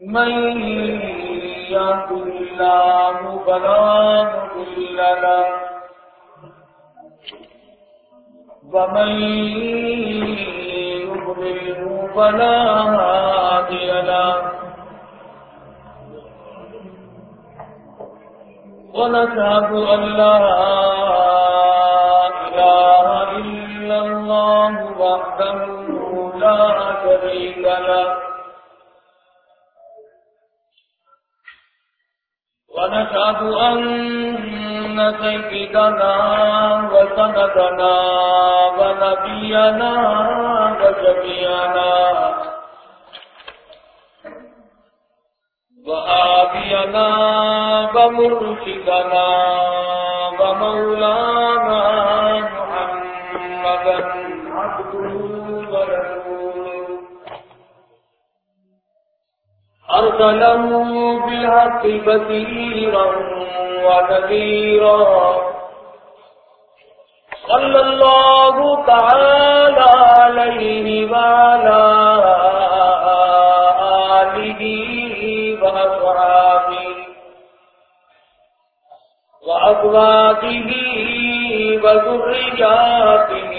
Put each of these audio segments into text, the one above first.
من يهد الله فلا مضل له ومن يضلله فلا هادي له ونشهد أن لا إله إلا الله وحده لا شريك له ونشهد أن سيدنا وسندنا ونبينا وشفينا وآبينا ومرشدنا ومولانا أرسله بالحق بصيرا ونذيرا. صلى الله تعالى عليه وعلى آله وأصحابه وأزواجه وذرياته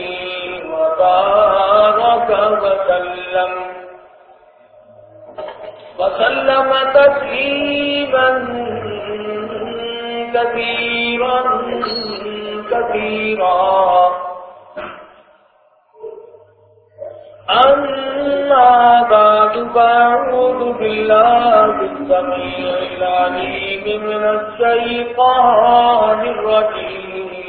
وبارك وسلم. وسلم تسليما كثيرا كثيرا. أما بعد فأعوذ بالله السميع العليم من الشيطان الرجيم.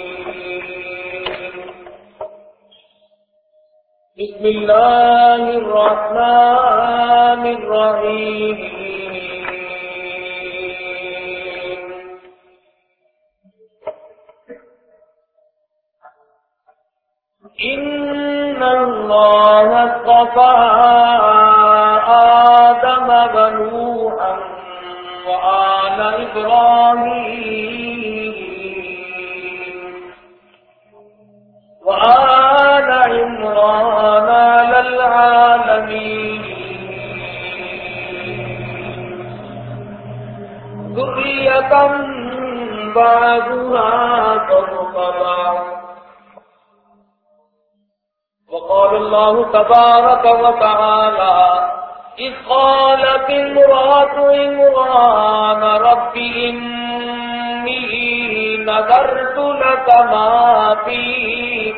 بسم الله الرحمن الرحيم. إن الله اصطفى آدم ونوحا وآل إبراهيم وآل عمران ذرية بعدها فوق وقال الله تبارك وتعالى، إذ قالت امرأة إمران رب إني نذرت لك ما في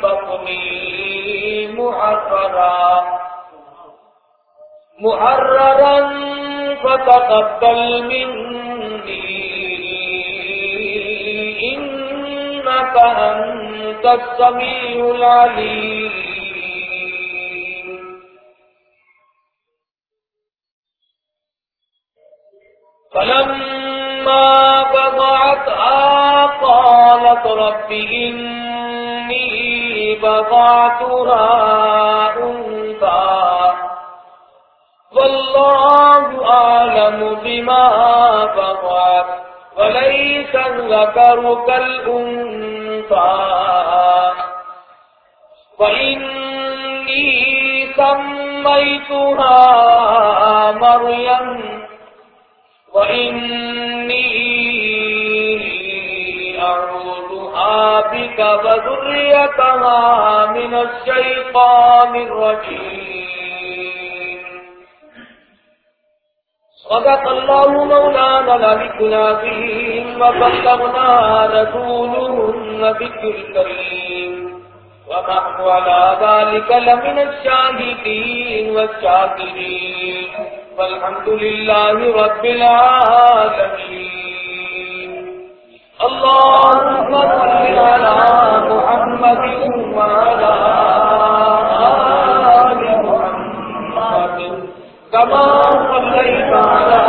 بطني محررا. محررا فتقبل مني إنك أنت السميع العليم. فلما بضعتها قالت رب إني بضعتها أنثى. والله أعلم بما بضعت. وليس الذكر كالأنثى؟ وإني سميتها مريم. وإني أعوذها بك وذريتها من الشيطان الرجيم. صدق الله مولانا العلي العظيم وبلغنا رسوله النبي الكريم. ونحن على ذلك لمن الشاهدين والشاكرين. والحمد لله رب العالمين. اللهم صل على محمد وعلى آل محمد. كما صليت على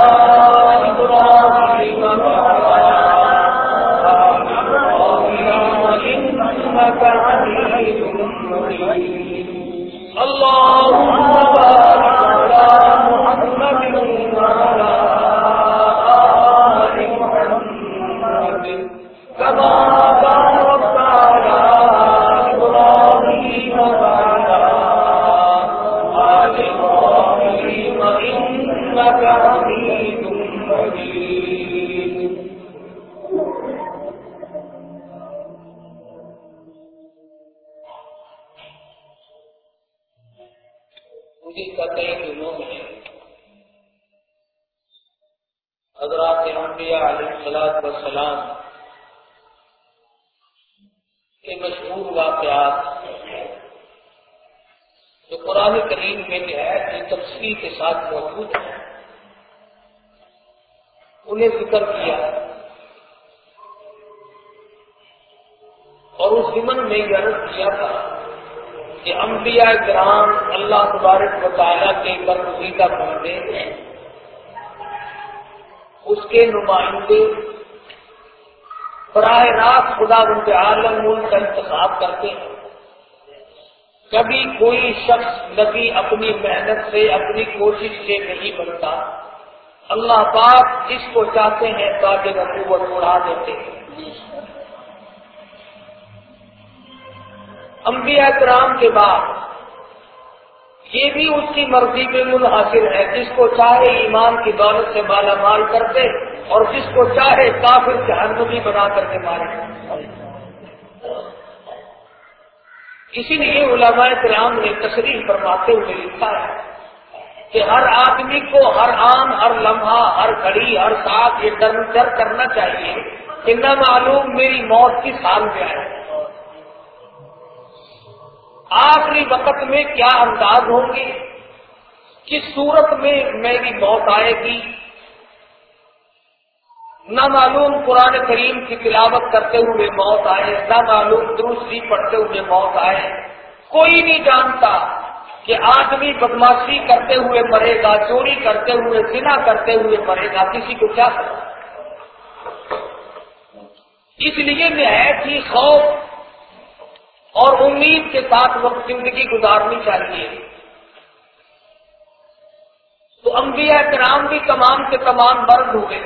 جو قرآن کریم میں نہایت کی تفصیل کے ساتھ موجود ہیں انہیں ذکر کیا۔ اور اس زمن میں یہ عرض کیا تھا کہ انبیاء کرام اللہ تبارک و تعالیٰ کے برگزیدہ بندے اس کے نمائندے براہ راست خدا بند عالم ملک کا انتخاب کرتے ہیں۔ کبھی کوئی شخص نبی اپنی محنت سے، اپنی کوشش سے نہیں بنتا اللہ پاک جس کو چاہتے ہیں تاکہ نبوت اڑا دیتے۔ ہیں انبیاء کرام کے بعد یہ بھی اس کی مرضی میں منحصر ہے۔ جس کو چاہے ایمان کی دولت سے مالا مال کرتے اور جس کو چاہے کافر جہنمی بنا کر کے مارے۔ اسی لیے علماء کرام نے تشریح فرماتے ہوئے لکھا ہے کہ ہر آدمی کو ہر عام ہر لمحہ، ہر گھڑی، ہر ساتھ یہ ڈر ڈر کرنا چاہیے کہ نہ معلوم میری موت کی سال میں آئے۔ آخری وقت میں کیا انداز ہوں گے؟ کس صورت میں میری موت آئے گی؟ نہ معلوم قرآن کریم کی تلاوت کرتے ہوئے موت آئے نہ معلوم درستی پڑھتے ہوئے موت آئے۔ کوئی نہیں جانتا کہ آدمی بدماشی کرتے ہوئے مرے گا، چوری کرتے ہوئے سنا کرتے ہوئے مرے گا، کسی کو کیا کرے اس لیے نہایت ہی خوف اور امید کے ساتھ وقت زندگی گزارنی چاہیے۔ تو انبیاء کرام بھی تمام کے تمام مرد ہوئے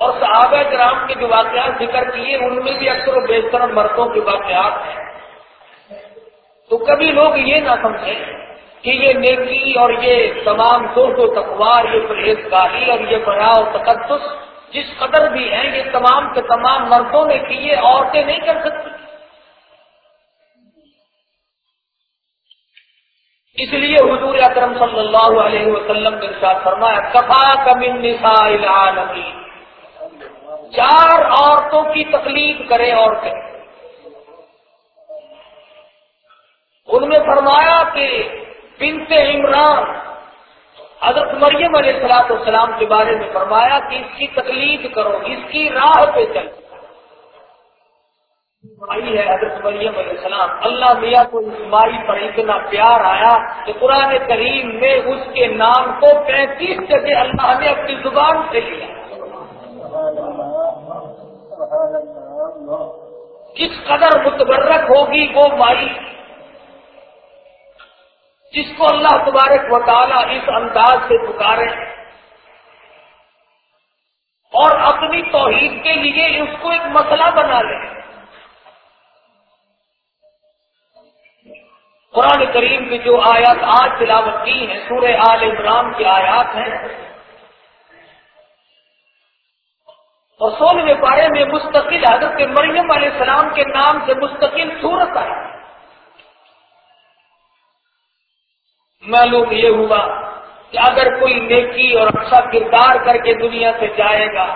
اور صحابہ کرام کے جو واقعات ذکر کیے ان میں بھی اکثر و بیشتر مردوں کے واقعات ہیں۔ تو کبھی لوگ یہ نہ سمجھیں کہ یہ نیکی اور یہ تمام دوست و تقوار یہ پرہیزگاری اور یہ بڑا اور تقدس جس قدر بھی ہیں، یہ تمام کے تمام مردوں نے کیے عورتیں نہیں کر سکتی۔ اس لیے حضور اکرم صلی اللہ علیہ وسلم نے ساتھ فرمایا، کفا کمن نسا العالمین۔ چار عورتوں کی تکلیف کرے عورتیں۔ ان میں فرمایا کہ بنت عمران، حضرت مریم علیہ السلاط السلام کے بارے میں فرمایا کہ اس کی تکلیف کرو، اس کی راہ پہ چل آئی ہے حضرت مریم علیہ السلام۔ اللہ میاں کو اس پر اتنا پیار آیا کہ قرآن کریم میں اس کے نام کو پینتیس جگہ اللہ نے اپنی زبان سے لیا۔ کس قدر متبرک ہوگی وہ مائی جس کو اللہ تبارک و تعالیٰ اس انداز سے پکارے اور اپنی توحید کے لیے اس کو ایک مسئلہ بنا لے۔ قرآن کریم کی جو آیات آج تلاوت کی ہیں، سورہ آل عمران کی آیات ہیں اور سولہویں پارے میں مستقل حضرت مریم علیہ السلام کے نام سے مستقل صورت آئی معلوم یہ ہوا کہ اگر کوئی نیکی اور اچھا کردار کر کے دنیا سے جائے گا،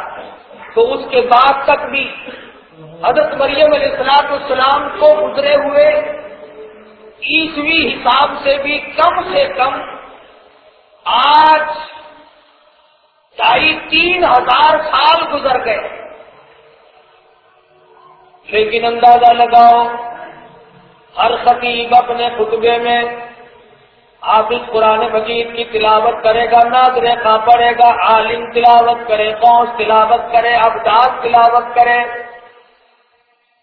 تو اس کے بعد تک بھی حضرت مریم علیہ السلام السلام کو گزرے ہوئے عیسوی حساب سے بھی کم سے کم آج ڈھائی تین ہزار سال گزر گئے۔ لیکن اندازہ لگاؤ، ہر خطیب اپنے خطبے میں آپ اس قرآن مجید کی تلاوت کرے گا، ناظر کا پڑے گا، عالم تلاوت کرے قوس تلاوت کرے ابداد تلاوت کرے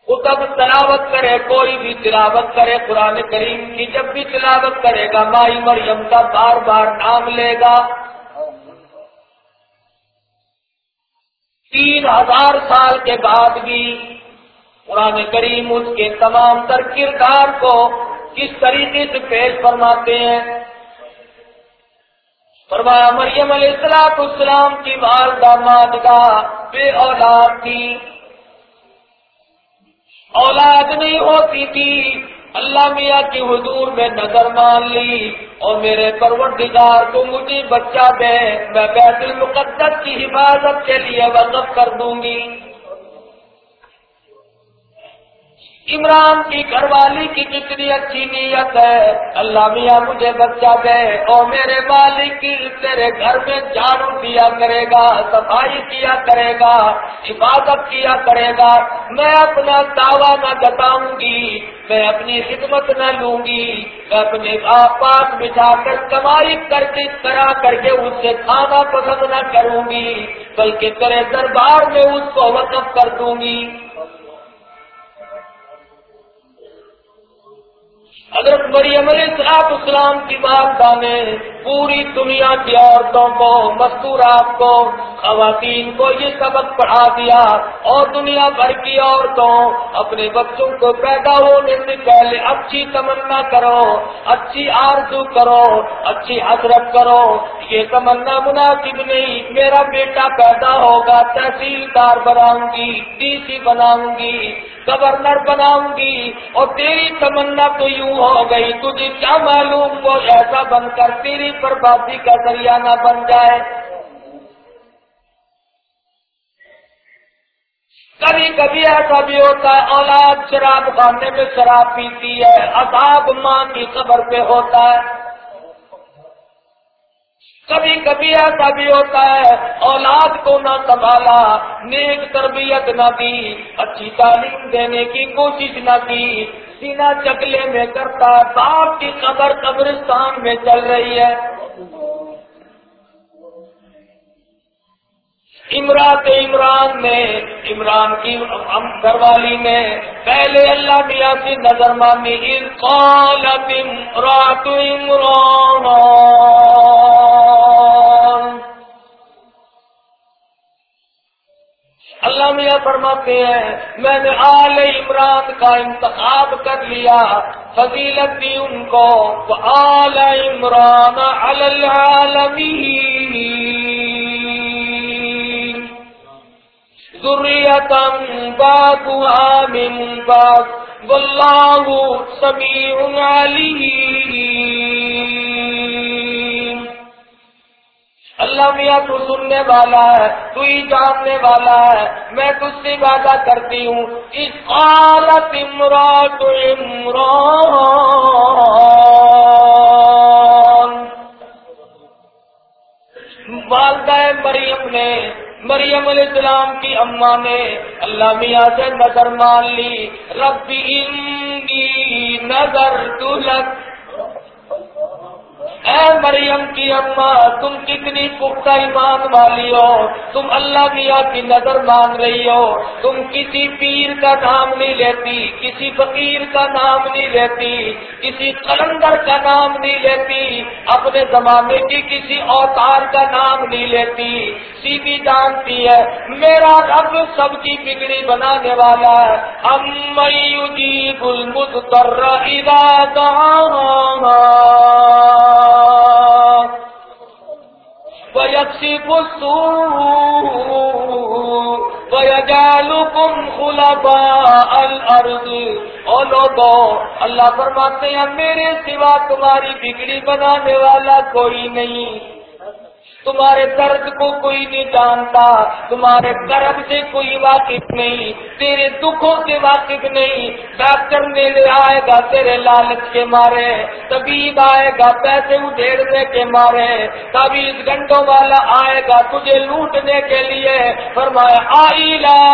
کتب تلاوت کرے، کوئی بھی تلاوت کرے، قرآن کریم کی جب بھی تلاوت کرے گا، مائی مریم کا بار بار نام لے گا۔ تین ہزار سال کے بعد بھی قرآن کریم اس کے تمام تر کردار کو کس طریقے سے پیش فرماتے ہیں؟ فرمایا، مریم علیہ السلام السلام کی والدہ مادگا بے اولاد تھی۔ اولاد نہیں ہوتی تھی۔ اللہ میاں کی حضور میں نظر مان لی اور میرے پروردگار کو مجھے بچہ دے، میں بیت المقدس کی حفاظت کے لیے وقف کر دوں گی۔ عمران کی گھر والی کی کتنی اچھی نیت ہے۔ اللہ میاں مجھے بچہ دے۔ اور میرے مالک کی تیرے گھر میں جھاڑو دیا کرے گا، صفائی کیا کرے گا عبادت کیا کرے گا۔ میں اپنا دعویٰ نہ جتاؤں گی میں اپنی خدمت نہ لوں گی میں اپنے آپ پاس بچھا کر کمائی کر کے کرا کر کے اس سے کھانا پسند نہ کروں گی بلکہ تیرے دربار میں اس کو وقف کر دوں گی حضرت مریم علیہ السلام اسلام کی بات نے پوری دنیا کی عورتوں کو مستورات کو، خواتین کو یہ سبق پڑھا دیا اور دنیا بھر کی عورتوں اپنے بچوں کو پیدا ہونے سے پہلے اچھی تمنا کرو، اچھی آرزو کرو، اچھی حضرت کرو۔ یہ تمنا مناسب نہیں، میرا بیٹا پیدا ہوگا، تحصیلدار بناؤں گی ڈی سی بناؤں گی گورنر بناؤں گی اور تیری تمنا تو یوں ہو گئی، تجھے کیا معلوم وہ ایسا بن کر تیری بربادی کا ذریعہ نہ بن جائے۔ کبھی کبھی ایسا بھی ہوتا ہے، اولاد شراب خانے میں شراب پیتی ہے، عذاب ماں کی خبر پہ ہوتا ہے۔ کبھی کبھی ایسا بھی ہوتا ہے، اولاد کو نہ سنبھالا، نیک تربیت نہ دی، اچھی تعلیم دینے کی کوشش نہ کی سینا چکلے میں کرتا باپ کی قبر قبرستان میں چل رہی ہے۔ عمرات عمران نے عمران کی گھر والی نے پہلے اللہ میاں کی نظر مانی قالت عمران۔ اللہ میاں فرماتے ہیں، میں نے آل عمران کا انتخاب کر لیا، فضیلت دی ان کو آل عمران ذریتم بعضها من بعض واللہ سمیع علیم۔ اللہ میاں تو سننے والا ہے، تو ہی جاننے والا ہے۔ میں تجھ سے وعدہ کرتی ہوں اس قالت امرات عمران۔ والدہ مریم نے، مریم علیہ السلام کی اماں نے اللہ میاں سے نظر مان لی۔ ربی نظر دلک اے مریم کی اماں تم کتنی پختہ ایمان والی ہو؟ تم اللہ میاں کی نظر مان رہی ہو؟ تم کسی پیر کا نام نہیں لیتی، کسی فقیر کا نام نہیں لیتی، کسی قلندر کا نام نہیں لیتی، اپنے زمانے کی کسی اوتار کا نام نہیں لیتی۔ سیدھی جانتی ہے، میرا رب سبزی بگڑی بنانے والا ہے۔ گل مد ويكشف السوء ويجعلكم خلفاء الأرض او لوگو، اللہ فرماتے ہیں، میرے سوا تمہاری بگڑی بنانے والا کوئی نہیں۔ تمہارے درد کو کوئی نہیں جانتا، تمہارے درد سے کوئی واقف نہیں، تیرے دکھوں سے واقف نہیں۔ ڈاکٹر میرے آئے گا تیرے لالچ کے مارے، طبیب آئے گا پیسے ادھیڑنے کے مارے۔ کبھی گھنٹوں والا آئے گا تجھے لوٹنے کے لیے۔ فرمایا آئی لا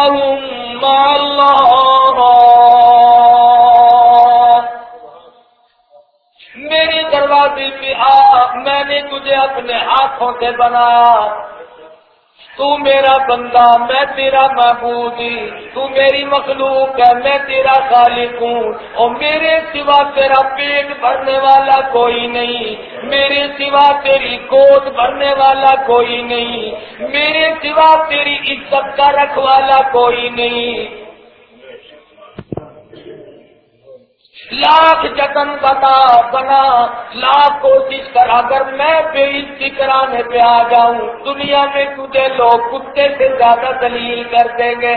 میرے دروازے پہ آ، میں نے تجھے اپنے ہاتھوں سے بنایا۔ تو میرا بندہ، میں تیرا محبوب تو میری مخلوق ہے، میں تیرا خالق ہوں۔ اور میرے سوا تیرا پیٹ بھرنے والا کوئی نہیں۔ میرے سوا تیری گود بھرنے والا کوئی نہیں۔ میرے سوا تیری عزت کا رکھوالا کوئی نہیں۔ لاکھ جتن بتا بنا، لاکھ کوشش کر، اگر میں بے عزتی کرانے پہ آ جاؤں، دنیا میں تجھے لوگ کتے سے زیادہ دلیل کر دیں گے۔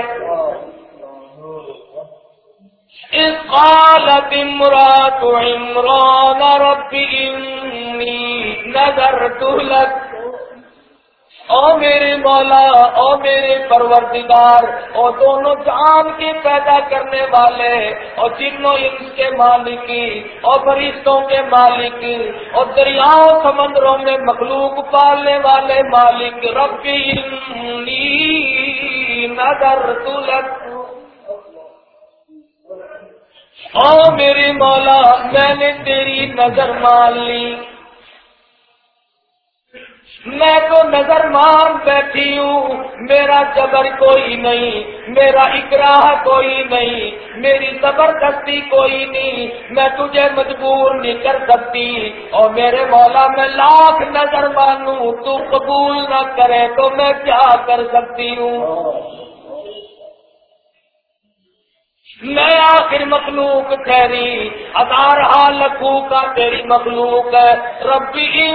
اس قالت امرات عمران رب انی نظرت لک او میرے مولا، او میرے پروردگار، او دونوں جان کے پیدا کرنے والے اور جنوں انس کے مالکی اور فرشتوں کے مالک اور دریاؤں سمندروں میں مخلوق پالنے والے مالک ربی نظر تلک او میری مولا، میں نے تیری نظر مان لی۔ میں تو نظر مان بیٹھی ہوں۔ میرا جبر کوئی نہیں، میرا اکراہ کوئی نہیں، میری زبردستی کوئی نہیں۔ میں تجھے مجبور نہیں کر سکتی۔ اور میرے مولا، میں لاکھ نظر مانوں، تو قبول نہ کرے تو میں کیا کر سکتی ہوں؟ میں آخر مخلوق تیری ہزار لکھو کا تیری مخلوق ہے۔ ربی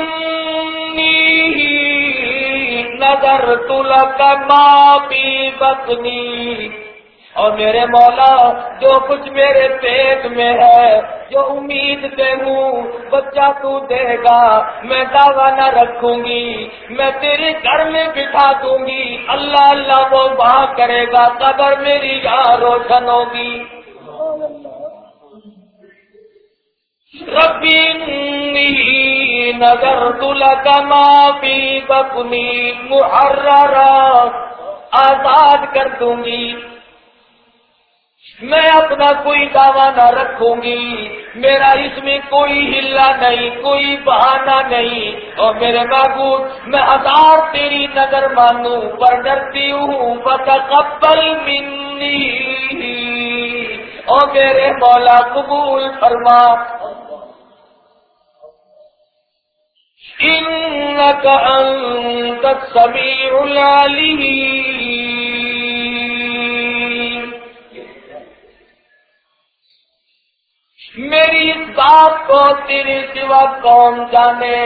نظر تلک ماں پی بطنی۔ اور میرے مولا جو کچھ میرے پیٹ میں ہے، جو امید دے ہوں، بچہ تو دے گا، میں دعوی نہ رکھوں گی، میں تیرے گھر میں بٹھا دوں گی۔ اللہ اللہ وہ وہاں کرے گا، قبر میری یہاں روشن ہوگی۔ ربی نظر تلک معافی بکنی محرر آزاد کر دوں گی۔ میں اپنا کوئی دعوی نہ رکھوں گی۔ میرا اس میں کوئی ہلا نہیں، کوئی بہانہ نہیں۔ اور میرے بابو میں ہزار تیری نظر مانوں، پر ڈرتی ہوں۔ پتا منی۔ اور میرے مولا قبول فرما۔ انت السمیع العلیم میری اس بات کو تیرے سوا کون جانے؟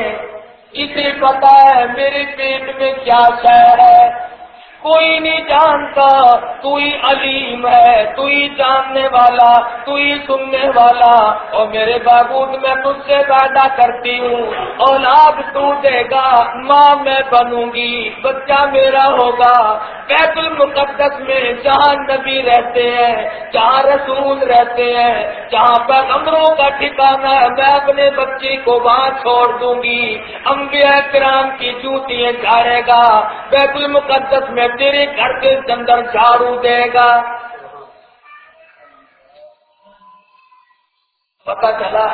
اسے پتا ہے میرے پیٹ میں کیا شہر ہے۔ کوئی نہیں جانتا تو ہی علیم ہے تو ہی جاننے والا تو ہی سننے والا۔ اور میرے باغوت میں تجھ سے پیدا کرتی ہوں، اولاد تو دے گا، ماں میں بنوں گی، بچہ میرا ہوگا۔ بیت المقدس میں جہاں نبی رہتے ہیں، جہاں رسول رہتے ہیں، جہاں پیغمبروں کا ٹھکانا ہے، میں اپنے بچے کو وہاں چھوڑ دوں گی۔ انبیاء کرام کی جوتیاں جھاڑے گا، بیت المقدس میں تیرے گھر کے اندر جھاڑو دے گا۔ پتا چلا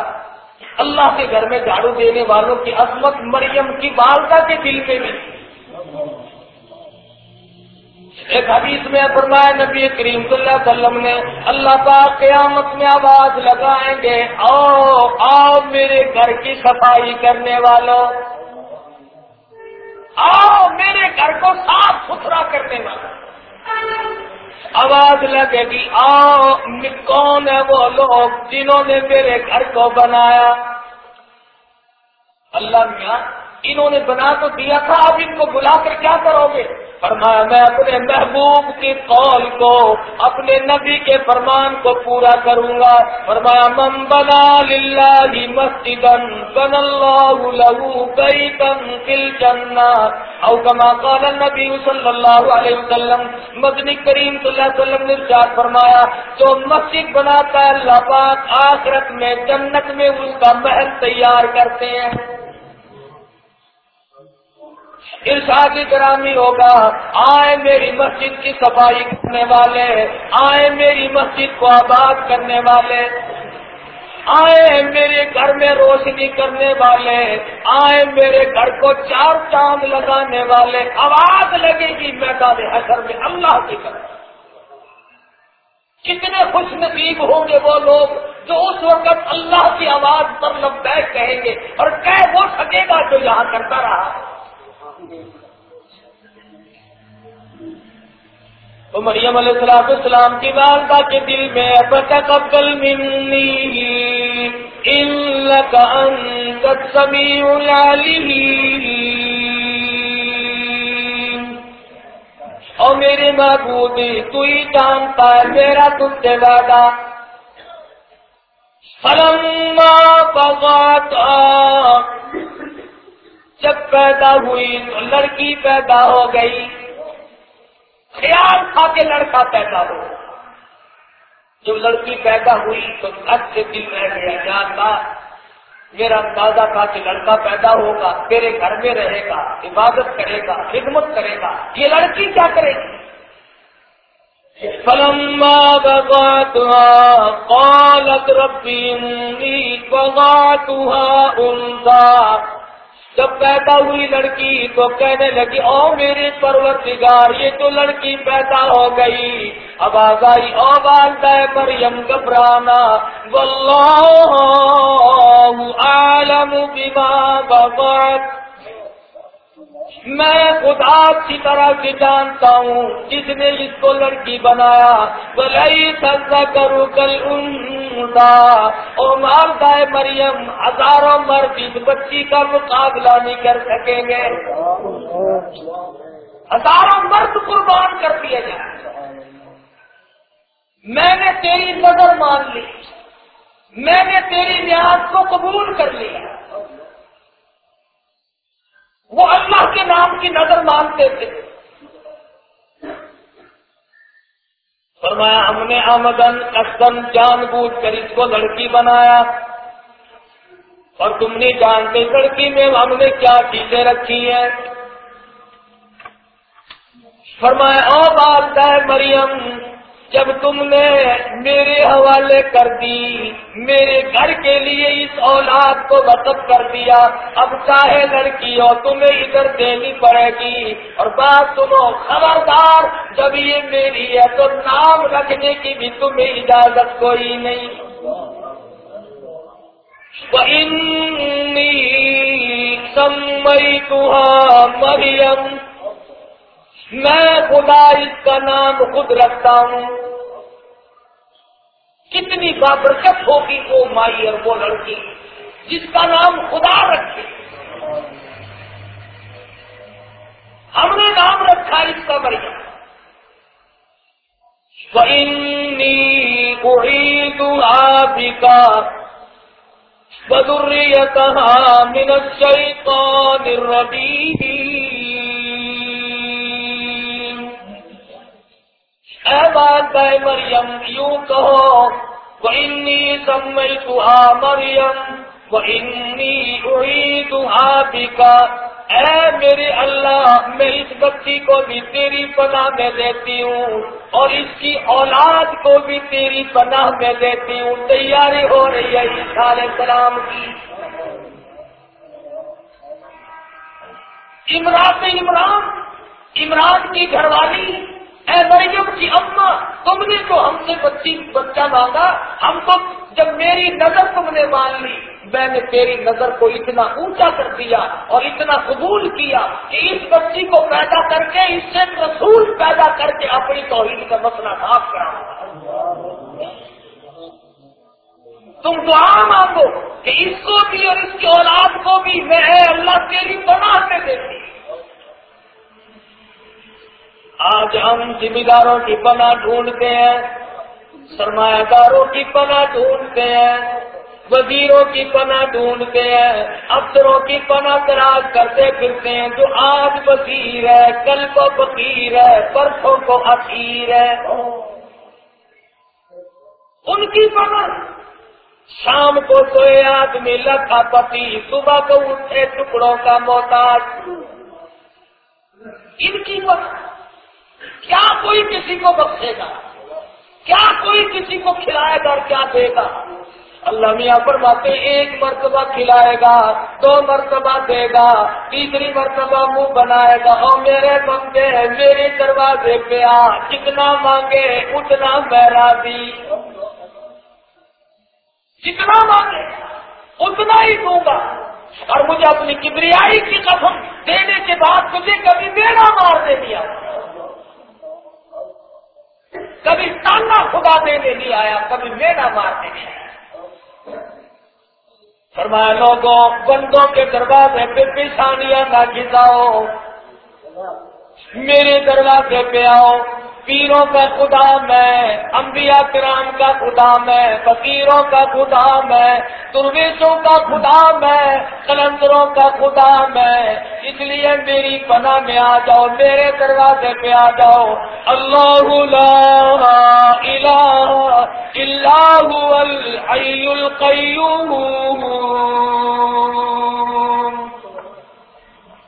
اللہ کے گھر میں جھاڑو دینے والوں کی عظمت مریم کی والدہ کے دل میں بھی۔ ایک حدیث میں فرمایا نبی کریم صلی اللہ علیہ وسلم نے، اللہ پاک قیامت میں آواز لگائیں گے، آؤ آؤ میرے گھر کی صفائی کرنے والوں۔ آؤ میرے گھر کو صاف ستھرا کرنے والا آواز لگے گی، آؤ کون ہے وہ لوگ جنہوں نے میرے گھر کو بنایا؟ اللہ میاں انہوں نے بنا تو دیا تھا، اب ان کو بلا کر کیا کرو گے؟ فرمایا، میں اپنے محبوب کی قول کو، اپنے نبی کے فرمان کو پورا کروں گا۔ فرمایا، من بنا للہ مسجد بن اللہ لہو فل جنہ او کما قال النبی صلی اللہ علیہ وسلم، مدنی کریم صلی اللہ علیہ وسلم نے ارشاد فرمایا، جو مسجد بناتا ہے، اللہ پاک آخرت میں، جنت میں اس کا محل تیار کرتے ہیں۔ ارشاد گرامی ہوگا، آئے میری مسجد کی صفائی کرنے والے، آئے میری مسجد کو آباد کرنے والے، آئے میرے گھر میں روشنی کرنے والے، آئے میرے گھر کو چار چاند لگانے والے، آواز لگے گی میدان حشر میں اللہ کی طرف۔ کتنے خوش نصیب ہوں گے وہ لوگ جو اس وقت اللہ کی آواز پر لبیک کہیں گے اور کہہ وہ سکے گا جو یہاں کرتا رہا۔ تو مریم علیہ السلام السلام کی والدہ کے دل میں فتقبل منی انکا انت سمیع العلیم اور میرے محبوب، تو ہی جانتا ہے میرا تم سے وعدہ۔ فلما بغات جب پیدا ہوئی تو لڑکی پیدا ہو گئی۔ خیال تھا کہ لڑکا پیدا ہو۔ جب لڑکی پیدا ہوئی تو اچھے دل رہ گیا جانتا میرا اندازہ تھا کہ لڑکا پیدا ہوگا، تیرے گھر میں رہے گا، عبادت کرے گا، خدمت کرے گا۔ یہ لڑکی کیا کرے گی؟ فلما بغاتها قالت ربي إني بغاتها أنثى جب پیدا ہوئی لڑکی تو کہنے لگی، او میرے پروردگار، یہ تو لڑکی پیدا ہو گئی۔ اب آئی او بالدہ مریم، گھبرانا۔ واللہ عالم بما بغات میں خدا اچھی طرح سے جانتا ہوں، جس نے اس کو لڑکی بنایا۔ بلائی سزا کرو کل او مالدہ مریم ہزاروں مرد اس بچی کا مقابلہ نہیں کر سکیں گے۔ ہزاروں مرد قربان کر دیا جائے میں نے تیری نظر مان لی۔ میں نے تیری نیاز کو قبول کر لیا۔ وہ اللہ کے نام کی نظر مانتے تھے۔ فرمایا، ہم نے آمدن قسم جان بوجھ کر اس کو لڑکی بنایا۔ اور تم نہیں جانتے لڑکی میں ہم نے کیا چیزیں رکھی ہیں۔ فرمایا، او بات ہے مریم جب تم نے میرے حوالے کر دی، میرے گھر کے لیے اس اولاد کو وقف کر دیا۔ اب چاہے لڑکی ہو، تمہیں ادھر دینی پڑے گی۔ اور بات سنو، خبردار، جب یہ میری ہے تو نام رکھنے کی بھی تمہیں اجازت کوئی نہیں۔ سمئی مریم میں خدا اس کا نام خود رکھتا ہوں۔ کتنی بابرکت ہوگی وہ مائی اور وہ لڑکی جس کا نام خدا رکھے۔ ہم نے نام رکھا اس کا مریم۔ کوئی دعا کا بدریت من اے بات مریم، یوں کہو وہ انی سمئی مریم وہ انی اڑی کا اے میرے اللہ، میں اس بچی کو بھی تیری پناہ میں دیتی ہوں، اور اس کی اولاد کو بھی تیری پناہ میں دیتی ہوں۔ تیاری ہو رہی ہے علیہ السلام کی۔ عمران عمران عمران کی گھر والی اے مریم کی اما، تم نے تو ہم سے بچی بچہ مانگا، ہم تو جب میری نظر تم نے مان لی، میں نے تیری نظر کو اتنا اونچا کر دیا اور اتنا قبول کیا کہ اس بچی کو پیدا کر کے، اس سے رسول پیدا کر کے اپنی توحید کا مسئلہ صاف کرا تم دعا مانگو کہ اس کو بھی اور اس کی اولاد کو بھی میں اللہ تیری بنا کے دیتی آج ہم ذمہ داروں کی پناہ ڈھونڈتے ہیں سرمایہ داروں کی پناہ ڈھونڈتے ہیں، وزیروں کی پناہ ڈھونڈتے ہیں، افسروں کی پناہ تلاش کرتے پھرتے ہیں، جو آج وزیر ہے، کل کو فقیر ہے، پرسوں کو اخیر ہے۔ ان کی پناہ۔ شام کو سوئے آدمی لکھا پتی، صبح کو اٹھے ٹکڑوں کا محتاج۔ ان کی پناہ۔ کیا کوئی کسی کو بخشے گا؟ کیا کوئی کسی کو کھلائے گا اور کیا دے گا؟ اللہ میاں پر باتیں ایک مرتبہ کھلائے گا، دو مرتبہ دے گا، تیسری مرتبہ منہ بنائے گا۔ اور میرے بندے، میرے دروازے پہ آ، جتنا مانگے، اتنا میرا دی جتنا مانگے، اتنا ہی دوں گا۔ اور مجھے اپنی کبریائی کی قسم دینے کے بعد مجھے کبھی میرا مار دے دیا کبھی تانا خدا دینے نہیں آیا، کبھی میرا مارنے نہیں آیا۔ فرمایا، لوگوں، بندوں کے دروازے پہ پیشانیاں نہ گزاؤ میرے دروازے پہ آؤ۔ پیروں کا خدا میں، انبیاء کرام کا خدا میں، فقیروں کا خدا میں، درویشوں کا خدا میں کلندروں کا خدا میں۔ اس لیے میری پناہ میں آ جاؤ، میرے دروازے پہ آ جاؤ۔ اللہ اللہ الحی القیوم۔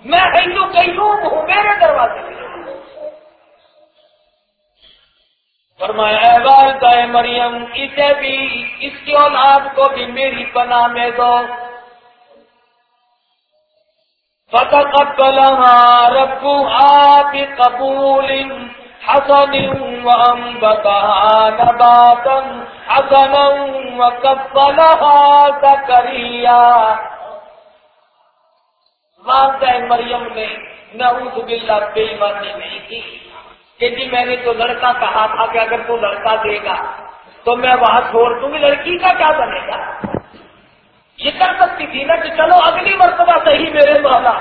میں ہندو قیوم ہوں، میرے دروازے پہ۔ فرمایا، اے والدہ مریم، اسے بھی اس کی اولاد کو بھی میری پناہ میں دو۔ فتح ربو آپ قبول حسن وانبتها نباتا حسنا وكفلها زكريا۔ والدہ مریم نے نعوذ باللہ بے ایمانی نہیں کی۔ کہ جی میں نے تو لڑکا کہا تھا کہ اگر تو لڑکا دے گا تو میں وہاں چھوڑ دوں گی، لڑکی کا کیا بنے گا؟ یہ کر سکتی تھی نا کہ چلو اگلی مرتبہ صحیح میرے مولا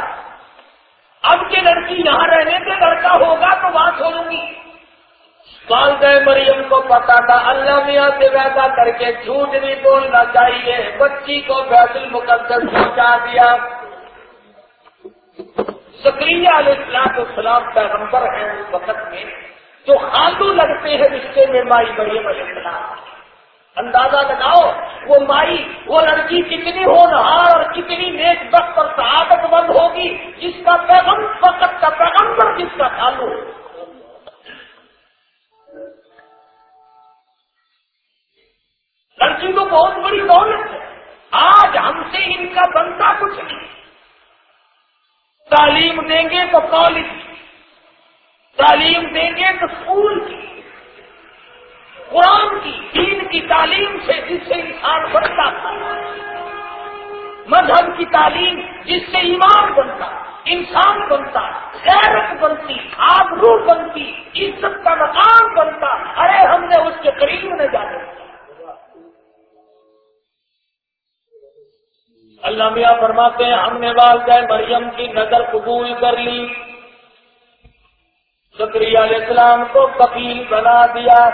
اب کہ لڑکی یہاں رہنے سے لڑکا ہوگا تو وہاں چھوڑوں گی۔ والدہ مریم کو پتا تھا، اللہ میاں سے ویسا کر کے جھوٹ نہیں بولنا چاہیے، بچی کو بیت المقدس پہنچا دیا۔ علیہ السلام السلام پیغمبر ہیں اس وقت میں، جو خالو لگتے ہیں رشتے میں مائی مریم علیہ السلام۔ اندازہ لگاؤ، وہ مائی، وہ لڑکی کتنی ہونہار اور کتنی نیک بخت اور سعادت مند ہوگی، جس کا پیغم فقط کا پیغمبر جس کا خالو۔ لڑکی تو بہت بڑی دولت ہے۔ آج ہم سے ان کا بنتا کچھ نہیں۔ تعلیم دیں گے تو کالج تعلیم دیں گے تو اسکول کی، قرآن کی، دین کی تعلیم سے جس سے انسان بنتا تھا مذہب کی تعلیم جس سے ایمان بنتا انسان بنتا غیرت بنتی آبرو بنتی عزت کا مقام بنتا ارے ہم نے اس کے قریب میں جانے اللہ میاں فرماتے ہیں، ہم نے والدہ مریم کی نظر قبول کر لی۔ شکریہ علیہ السلام کو کفیل بنا دیا۔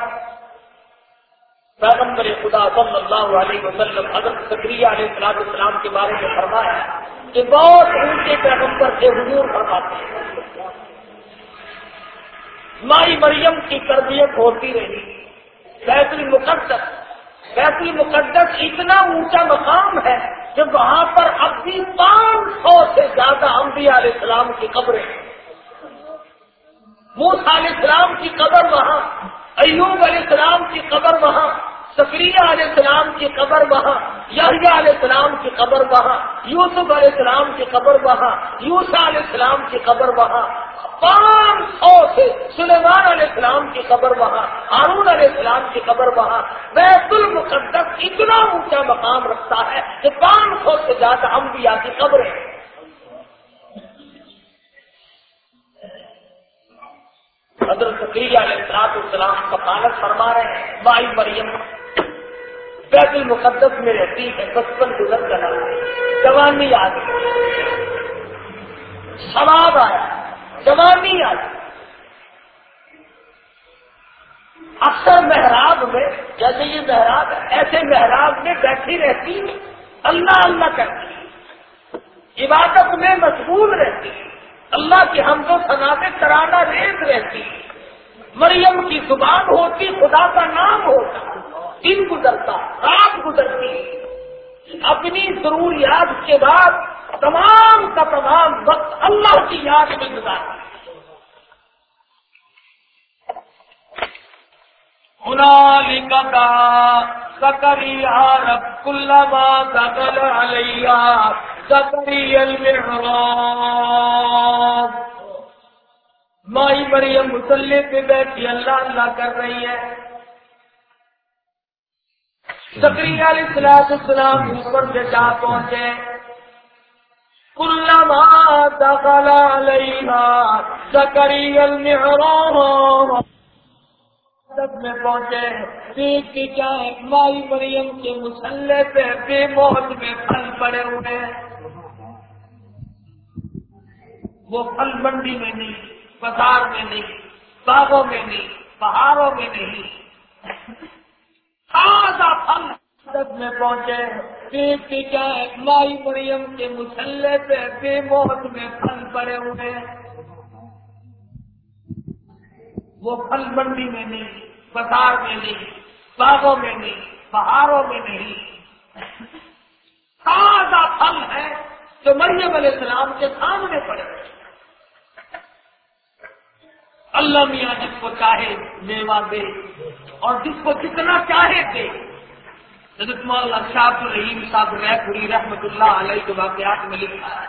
پیغمبر خدا صلی اللہ علیہ وسلم حضرت شکریہ علیہ السلام السلام کے بارے میں فرمایا کہ بہت اونچے پیغمبر سے حضور فرماتے ہیں۔ مائی مریم کی تربیت ہوتی رہی۔ بیت المقدس بیت المقدس اتنا اونچا مقام ہے۔ کہ وہاں پر اب بھی پانچ سو سے زیادہ انبیاء علیہ السلام کی قبریں ہیں۔ موسا علیہ السلام کی قبر وہاں، ایوب علیہ السلام کی قبر وہاں سکریہ علیہ السلام کی قبر وہاں، یحییٰ علیہ السلام کی قبر وہاں، یوسف علیہ السلام کی قبر وہاں، یوسا علیہ السلام کی قبر وہاں، پانچ سو سے سلیمان علیہ السلام کی قبر وہاں، ہارون علیہ السلام کی قبر وہاں۔ بیت المقدس اتنا اونچا مقام رکھتا ہے کہ پانچ سو سے زیادہ انبیاء کی قبریں۔ حضرت علیہ السلام السلام کا پالک فرما رہے ہیں۔ بائی مریم، بیت المقدس میں رہتی ہے بچپن گزر کر جوانی آ گئی سواب آیا۔ جوانی آئی اکثر محراب میں، جیسے یہ محراب ایسے محراب میں بیٹھی رہتی اللہ اللہ کرتی عبادت میں مشغول رہتی ہے اللہ کی ہم کو سناتے کرانا ریز رہتی مریم کی زبان ہوتی، خدا کا نام ہوتا۔ دن گزرتا، رات گزرتی۔ اپنی ضروریات کے بعد تمام کا تمام وقت اللہ کی یاد میں گزارتی سکری رب کل دخل علیہ۔ سکری المحراب۔ مائی مریم مسلح پہ بیٹھی اللہ اللہ کر رہی ہے۔ سکری علیہ السلام السلام اوپر سے جا پہنچے۔ کل دخل علیہ سکری المحراب۔ میں پہنچے پیٹ کی چائے مائی مریم کے مسلح پہ بے موت میں پھل پڑے ہوئے وہ پھل منڈی میں نہیں، بازار میں نہیں، باغوں میں نہیں، پہاڑوں میں نہیں۔ تازہ پھل میں پہنچے۔ پیٹ کی مائی مریم کے مسلح پہ بے موت میں پھل پڑے ہوئے۔ وہ پھل منڈی میں نہیں، بازار میں نہیں، باغوں میں نہیں، پہاڑوں میں نہیں۔ تازہ پھل ہے جو مریم علیہ السلام کے سامنے پڑے۔ ہوئے اللہ میاں جس کو چاہے میوا دے اور جس کو جتنا چاہے دے۔ حضرت مولانا شاہ الرحیم صاحب پوری رحمت اللہ علیہ کے واقعات میں لکھا ہے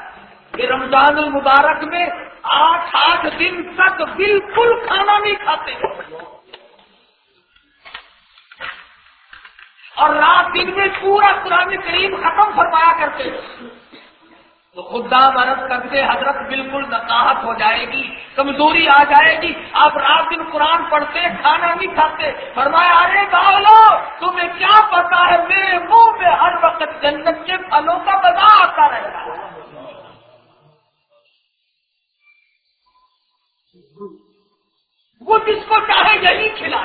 کہ رمضان المبارک میں آٹھ آٹھ دن تک بالکل کھانا نہیں کھاتے۔ اور رات دن میں پورا قرآن کریم ختم فرمایا کرتے۔ تو خدا مرد کرتے حضرت بالکل نقاہت ہو جائے گی۔ کمزوری آ جائے گی۔ آپ رات دن قرآن پڑھتے، کھانا نہیں کھاتے۔ فرمایا، ارے گالو تمہیں کیا پتا ہے؟ میرے منہ میں ہر وقت جنت کے پھلوں کا بدا آتا رہتا ہے۔ وہ جس کو چاہے یہی کھلا۔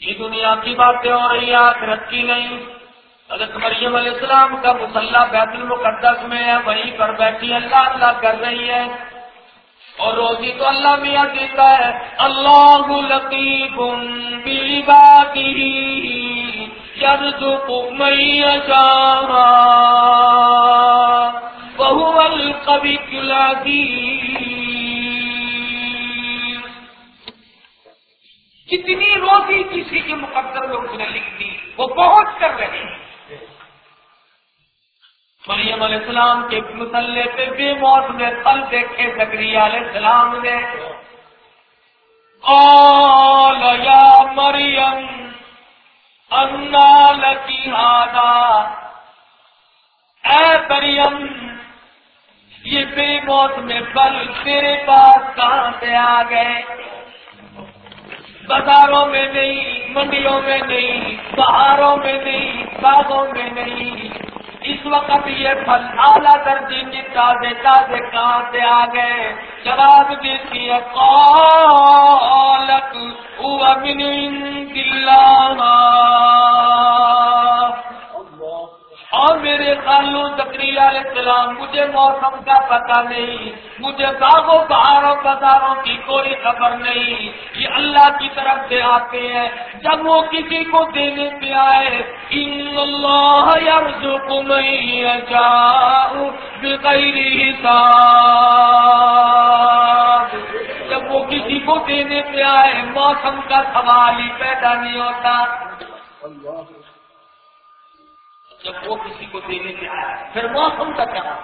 یہ دنیا کی باتیں ہو رہی ہیں، آخرت کی نہیں۔ حضرت مریم علیہ السلام کا مسلح بیت المقدس میں ہے، وہیں پر بیٹھی، اللہ اللہ کر رہی ہے۔ اور روزی تو اللہ میاں دیتا ہے۔ اللہ لطیف باتی یرزق من یشاء۔ وهو القوی العزیز۔ کتنی روزی کسی کے مقدر میں اس نے لکھ دی؟ وہ پہنچ کر رہے ہیں۔ مریم علیہ السلام کے مسلح پہ بے موت میں پل دیکھے زکری علیہ السلام نے۔ قال یا مریم، انا لکی ہادا۔ اے مریم، یہ بے موت میں پل تیرے پاس کہاں سے آ گئے؟ بازاروں میں نہیں، منڈیوں میں نہیں پہاڑوں میں نہیں، باغوں میں نہیں۔ اس وقت یہ پھل اعلیٰ درجے کے تازے تازے کہاں سے آ گئے؟ جواب دیتی ہے قالت هو من عند اللہ۔ اور میرے خالو زکری علیہ السلام، مجھے موسم کا پتہ نہیں، مجھے باغوں، پہاڑوں، بازاروں کی کوئی خبر نہیں۔ یہ طرف سے آتے ہیں۔ جب وہ کسی کو دینے پہ آئے، ان اللہ یرزق من یشاء بغیر حساب. جب وہ کسی کو دینے پہ آئے، موسم کا سوال ہی پیدا نہیں ہوتا۔ جب وہ کسی کو دینے کے آیا پھر موسم کا کیا؟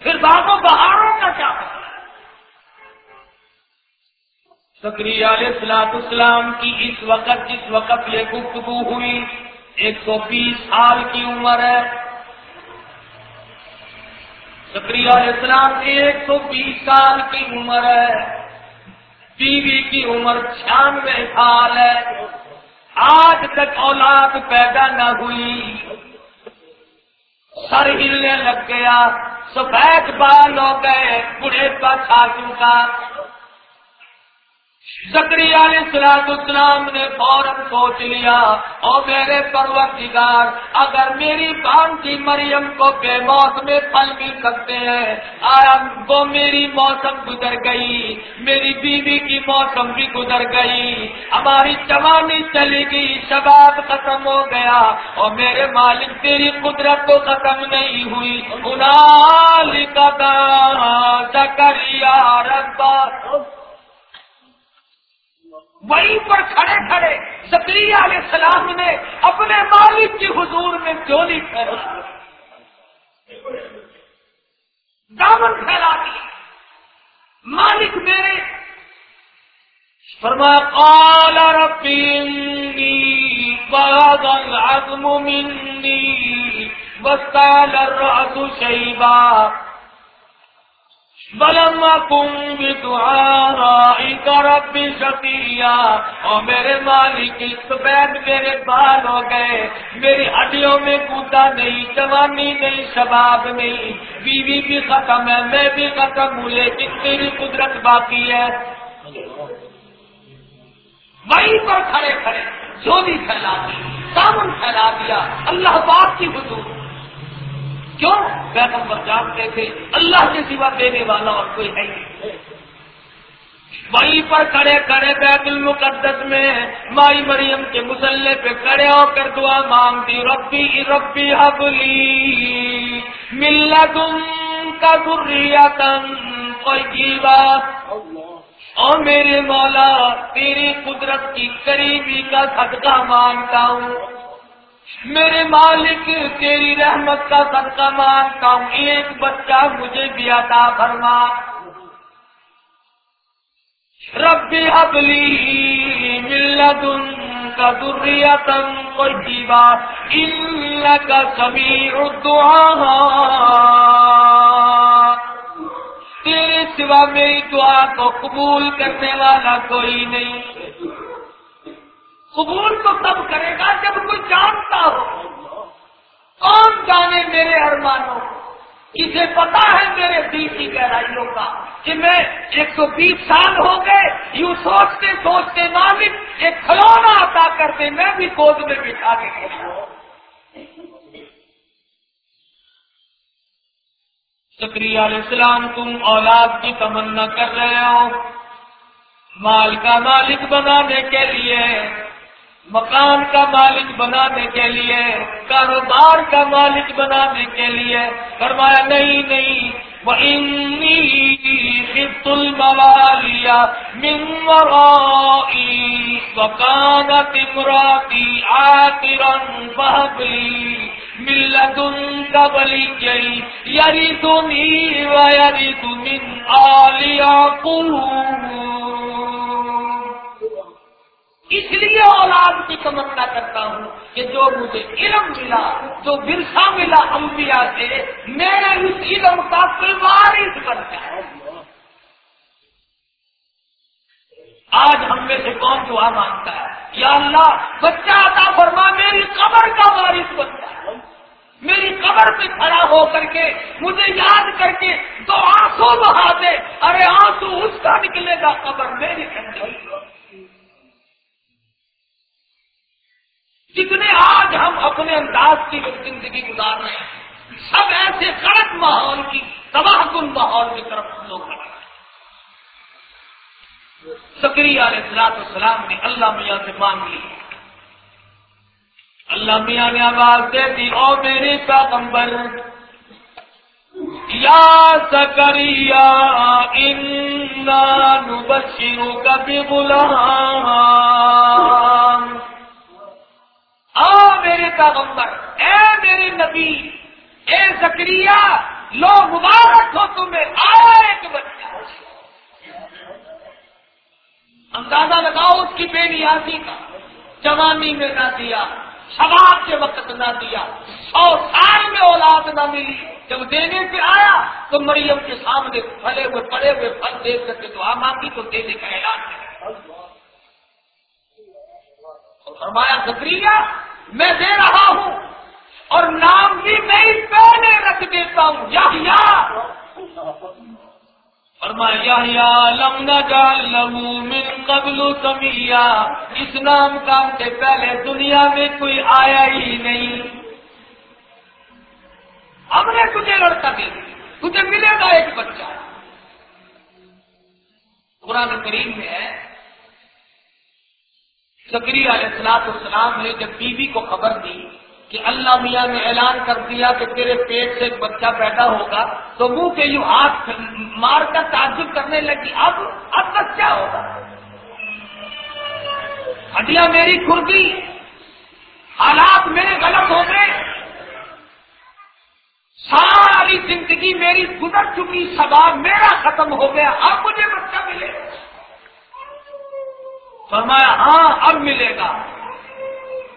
پھر باغوں بہاروں کا کیا؟ سکری علیہ السلاط اسلام کی اس وقت جس وقت یہ گفتگو ہوئی، ایک سو بیس سال کی عمر ہے۔ سکری علیہ السلام کی ایک سو بیس سال کی عمر ہے۔ بیوی کی عمر چھیانوے سال ہے۔ آج تک اولاد پیدا نہ ہوئی۔ سر ہلنے لگ گیا۔ سفید بال ہو گئے بڑھے پر چھاچوں کا۔ زکری علیہ السلام اسلام نے فوراً سوچ لیا اور میرے پروردگار، اگر میری کی مریم کو بے موسم پھل مل سکتے ہیں وہ میری موسم گزر گئی، میری بیوی کی موسم بھی گزر گئی، ہماری جوانی چلی گئی، شباب ختم ہو گیا اور میرے مالک، تیری قدرت تو ختم نہیں ہوئی انال کا ربا۔ وہیں پر کھڑے کھڑے زکری علیہ السلام نے اپنے مالک کی حضور میں چوری کر دامن پھیلا دی مالک میرے، فرما، قال ربی بعض العظم مني وستال الرأس شيبا بلما کم ربی شکیا اور میرے مالک سفید میرے بال ہو گئے۔ میری ہڈیوں میں کوتا نہیں، جوانی نہیں، شباب نہیں۔ بیوی بھی ختم ہے، میں بھی ختم ہوں، لیکن تیری قدرت باقی ہے۔ وہیں پر کھڑے کھڑے جو بھی پھیلا دی، سامن پھیلا دیا۔ اللہ پاک کی حضور کیوں؟ پیغمبر جانتے تھے، اللہ کے سوا دینے والا اور کوئی ہے وہیں پر کھڑے کھڑے بیت المقدس میں مائی مریم کے مسلح پہ کھڑے ہو کر دعا مانگتی، ربی ربی حبلی ملا تم کا ذریاتن کوئی جیوا اور میرے مولا، تیری قدرت کی قریبی کا صدقہ مانگتا ہوں۔ میرے مالک، تیری رحمت کا صدقہ مانتا ہوں ایک بچہ مجھے بھی عطا فرما۔ ربی حبلی ملت ان کا دریاتن کوئی دیوا ان کا سبھی دعا تیرے سوا میری دعا کو قبول کرنے والا کوئی نہیں۔ قبول تو تب کرے گا جب کوئی جانتا ہو۔ کون جانے میرے ارمانوں اسے پتا ہے میرے دل کی گہرائیوں کا کہ میں ایک سو بیس سال ہو گئے، یوں سوچتے سوچتے مالک ایک کھلونا عطا کرتے میں بھی گود میں بٹھا کے شکریہ علیہ السلام، تم اولاد کی تمنا کر رہے ہو۔ مال کا مالک بنانے کے لیے مکان کا مالک بنانے کے لیے، کاروبار کا مالک بنانے کے لیے۔ فرمایا، نہیں نہیں۔ وہ الموالیا من ورائی بہبلی ملدن کا بلی گئی یری تمی و یری تمن آلیا اس لیے اولاد کی تمنا کرتا ہوں کہ جو مجھے علم ملا، جو ورثہ ملا انبیاء سے میرے اس علم کا کوئی وارث بن جائے۔ آج ہم میں سے کون دعا مانگتا ہے؟ یا اللہ، بچہ عطا فرما، میری قبر کا وارث بن جائے۔ میری قبر پہ کھڑا ہو کر کے مجھے یاد کر کے دو آنسو بہا دے۔ ارے آنسو اس کا نکلے گا، قبر میری ٹھنڈی جتنے آج ہم اپنے انداز کی زندگی گزار رہے ہیں، سب ایسے غلط ماحول کی تباہ کن ماحول کی طرف ہم لوگ سکری علیہ السلاط السلام نے اللہ میاں سے مانگ لی۔ اللہ میاں نے آواز دے دی، او میری پیغمبر، یا سکریا ان بشیروں کا بھی غلام میرے پیغمبر، اے میری نبی، اے زکریہ لو مبارک ہو، تمہیں آیا ایک بچہ اندازہ لگاؤ اس کی بے نیازی کا۔ جوانی میں نہ دیا، شباب کے وقت نہ دیا سو سال میں اولاد نہ ملی۔ جب دینے سے آیا تو مریم کے سامنے پھلے ہوئے، پڑے ہوئے پھل دیکھ کر کے دعا مانگی تو دینے کا اعلان ہے فرمایا زکریہ میں دے رہا ہوں اور نام بھی میں اس پہلے رکھ دیتا ہوں۔ یا فرمایا لمنا جال لہو من قبل سمیا اس نام کا سے پہلے دنیا میں کوئی آیا ہی نہیں۔ ہم نے تجھے لڑکا دے دی تجھے ملے گا ایک بچہ۔ قرآن کریم میں ہے سکری علیہ السلاط السلام نے جب بیوی کو خبر دی کہ اللہ میاں نے اعلان کر دیا کہ تیرے پیٹ سے ایک بچہ پیدا ہوگا، تو منہ کے یوں ہاتھ مار کر تعجب کرنے لگی، اب اب بچہ ہوگا؟ ہڈیاں میری کھل گئی، حالات میرے غلط ہو گئے۔ ساری زندگی میری گزر چکی، سوال میرا ختم ہو گیا، اب مجھے بچہ ملے۔ فرمایا ہاں اب ملے گا۔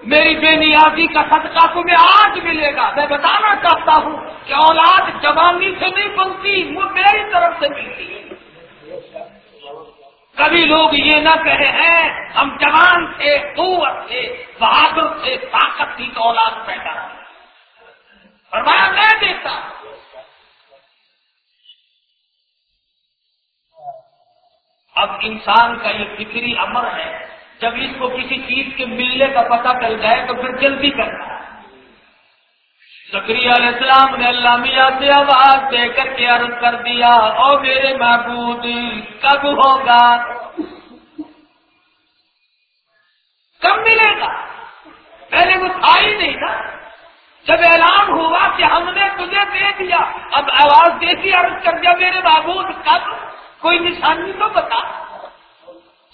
میری بے نیازی کا صدقہ تمہیں آج ملے گا۔ میں بتانا چاہتا ہوں کہ اولاد جوانی سے نہیں بنتی وہ میری طرف سے ملتی۔ ہے کبھی لوگ یہ نہ کہے، ہیں، ہم جوان تھے، قوت تھے، بہادر تھے، طاقت تھی تو اولاد پیدا فرمایا، میں دیتا اب انسان کا یہ فکری امر ہے، جب اس کو کسی چیز کے ملنے کا پتہ چل جائے تو پھر جلدی کرنا۔ ہے علیہ السلام نے اللہ میاں سے آواز دے کر کے عرض کر دیا اور میرے محبوب کب ہوگا؟ کب ملے گا؟ پہلے وہ تھا ہی نہیں نا۔ جب اعلان ہوا کہ ہم نے تجھے دے دیا اب آواز دیسی عرض کر دیا، میرے محبوب کب؟ کوئی نشانی تو بتا۔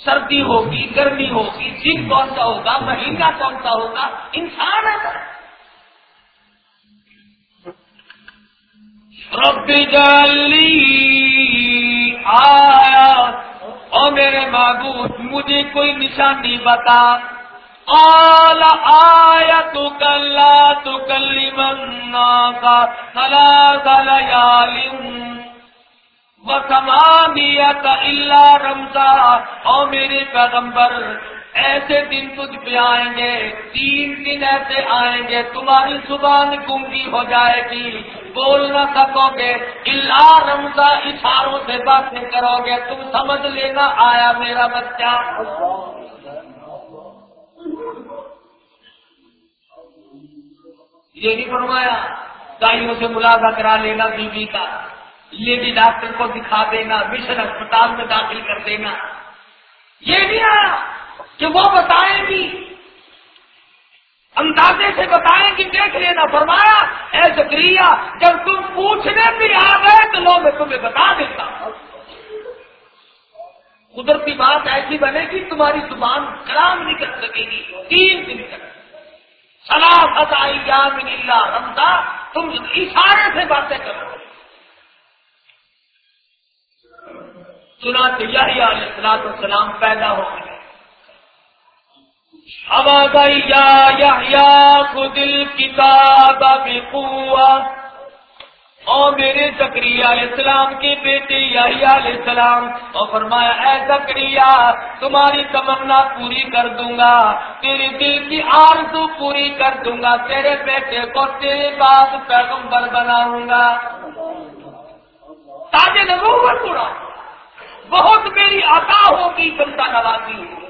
سردی ہوگی، گرمی ہوگی دن کون سا ہوگا مہینہ کون سا ہوگا، انسان ہے۔ رب جلی آیا اور میرے معبود، مجھے کوئی نشانی بتا۔ آیا آیا تو کل تو کلی منا کا اللہ رمضا اور میرے پیغمبر، ایسے دن تجھ پہ آئیں گے، تین دن ایسے آئیں گے، تمہاری زبان گنگی ہو جائے گی۔ بول نہ سکو گے اللہ رمضا اشاروں سے باتیں کرو گے۔ تم سمجھ لینا آیا میرا بچہ۔ یہ نہیں فرمایا، دائیوں سے ملازہ کرا لینا بیوی کا۔ لیڈی ڈاکٹر کو دکھا دینا، مشن اسپتال میں داخل کر دینا۔ یہ نہیں آیا کہ وہ بتائیں گی۔ اندازے سے بتائیں گی، دیکھ لینا۔ فرمایا، اے زکریہ جب تم پوچھنے بھی آ گئے تو لو میں تمہیں بتا دیتا ہوں۔ قدرتی بات ایسی بنے گی، تمہاری زبان کلام نہیں کر سکے گی تین دن تک سلام فتائی من اللہ رمضا تم اشارے سے باتیں کرو۔ سنا تو یہی علیہ السلام السلام پیدا ہو گئے۔ دل کتاب اور میرے علیہ السلام کے بیٹے علیہ السلام اور فرمایا، اے زکریہ تمہاری تمنا پوری کر دوں گا، تیرے دل کی آرزو پوری کر دوں گا، تیرے بیٹے کو تیرے بعد پیغمبر بناؤں گا۔ تاج نبوت پورا بہت میری عطا ہوگی بندہ نوازی ہوگی